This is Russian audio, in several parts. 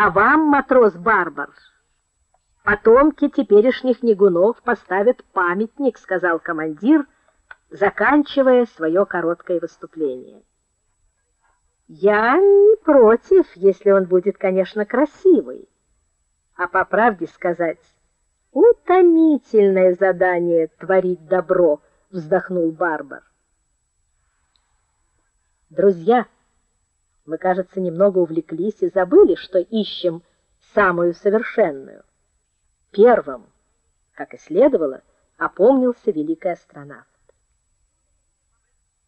А вам, матрос Барбар, потомки теперешних негунов поставят памятник, сказал командир, заканчивая свое короткое выступление. Я не против, если он будет, конечно, красивый. А по правде сказать, утомительное задание творить добро, вздохнул Барбар. Друзья, мы, кажется, немного увлеклись и забыли, что ищем самую совершенную. Первым, как и следовало, опомнился великий астронавт.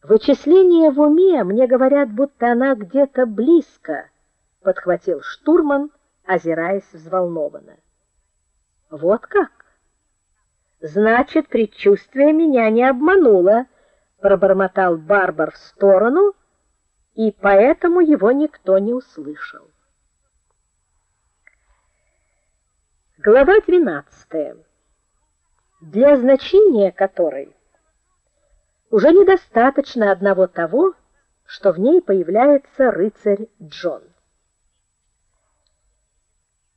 Вычисление в уме, мне говорят, будто она где-то близко, подхватил штурман, озираясь взволнованно. Вот как? Значит, предчувствие меня не обмануло, пробормотал Барбар в сторону, и поэтому его никто не услышал. Глава 12. Для значения которой уже недостаточно одного того, что в ней появляется рыцарь Джон.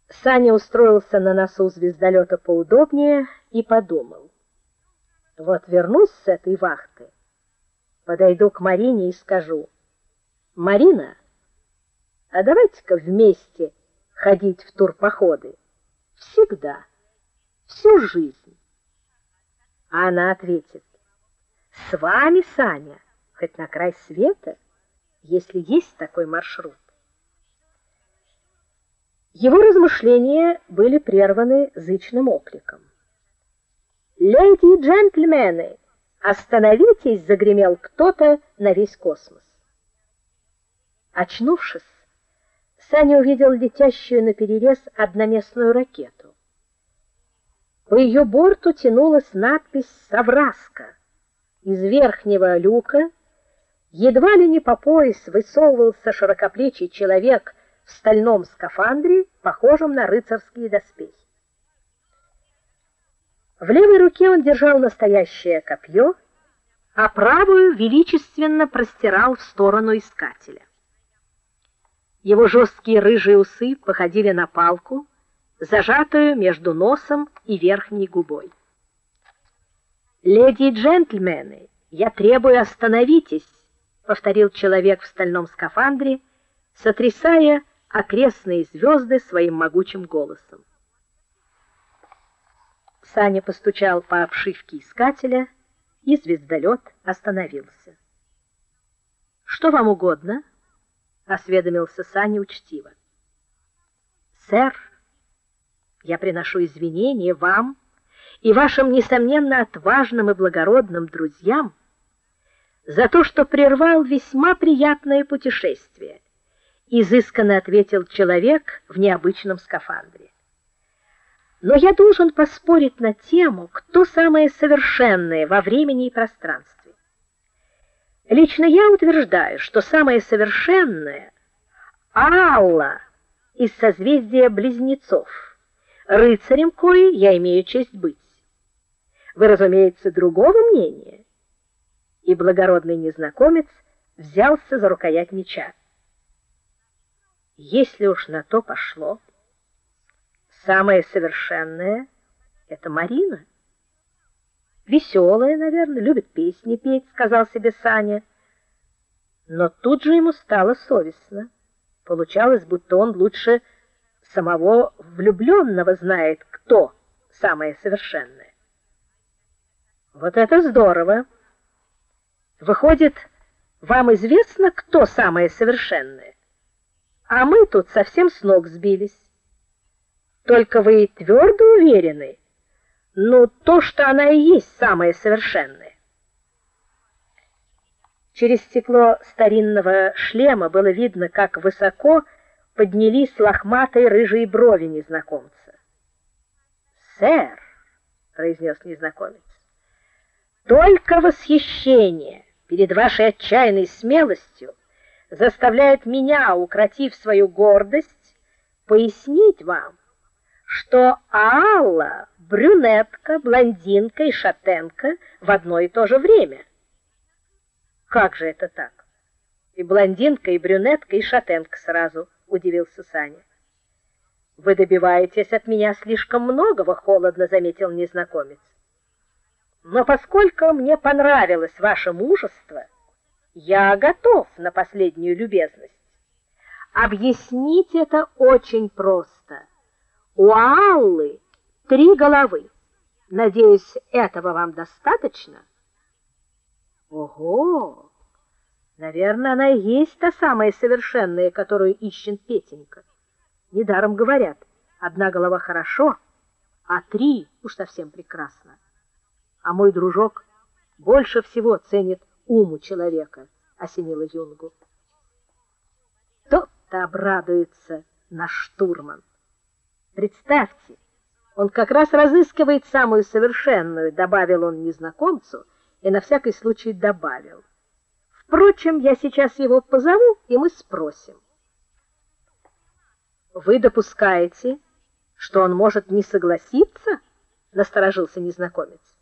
Саня устроился на носу звездолета поудобнее и подумал: вот вернусь с этой вахты, подойду к Марине и скажу: "Марина, а давайте-ка вместе ходить в турпоходы всегда, всю жизнь". А она ответит: с вами, Саня, хоть на край света, если есть такой маршрут. Его размышления были прерваны зычным окликом. "Леди и джентльмены, остановитесь!" загремел кто-то на весь космос. Очнувшись, Саня увидел летящую на перерез одноместную ракету. По ее борту тянулась надпись Савраска из верхнего люка едва ли не по пояс высовывался широкоплечий человек в стальном скафандре, похожем на рыцарские доспехи. В левой руке он держал настоящее копье, а правую величественно простирал в сторону искателя. Его жесткие рыжие усы походили на палку, зажатую между носом и верхней губой. Леди и джентльмены, я требую остановитесь, повторил человек в стальном скафандре, сотрясая окрестные звезды своим могучим голосом. Саня постучал по обшивке искателя, и звездолет остановился. Что вам угодно? Осведомился Саня учтиво. Сэр, я приношу извинения вам и вашим несомненно отважным и благородным друзьям за то, что прервал весьма приятное путешествие, изысканно ответил человек в необычном скафандре. Но я должен поспорить на тему, кто самое совершенное во времени и пространстве. Лично я утверждаю, что самое совершенное Алла из созвездия Близнецов, рыцарем кои я имею честь быть. Вы, разумеется, другого мнения. И благородный незнакомец взялся за рукоять меча. Если уж на то пошло, самое совершенное это Марина. Веселая, наверное, любит песни петь, сказал себе Саня. Но тут же ему стало совестно. Получалось, будто он лучше самого влюбленного знает, кто самое совершенное. Вот это здорово. Выходит, вам известно, кто самое совершенное? А мы тут совсем с ног сбились. Только вы твердо уверены, ну то, что она и есть самое совершенное. Через стекло старинного шлема было видно, как высоко поднялись лохматые рыжие брови незнакомца. "Сэр", произнес незнакомец. Только восхищение перед вашей отчаянной смелостью заставляет меня, укротив свою гордость, пояснить вам, что Алла брюнетка, блондинка и шатенка в одно и то же время. Как же это так? И блондинка, и брюнетка, и шатенка сразу, удивился Саня. Вы добиваетесь от меня слишком многого, холодно заметил незнакомец. Но поскольку мне понравилось ваше мужество, я готов на последнюю любезность. Объяснить это очень просто. У Аллы три головы. Надеюсь, этого вам достаточно. Ого! Наверное, она и есть та самая совершенная, которую ищет Петенька. Недаром говорят: одна голова хорошо, а три уж совсем прекрасно. А мой дружок больше всего ценит ум у человека, осенила Юнгу. Тот-то обрадуется наш штурман. Представьте, он как раз разыскивает самую совершенную, добавил он незнакомцу и на всякий случай добавил: Впрочем, я сейчас его позову, и мы спросим. Вы допускаете, что он может не согласиться? насторожился незнакомец.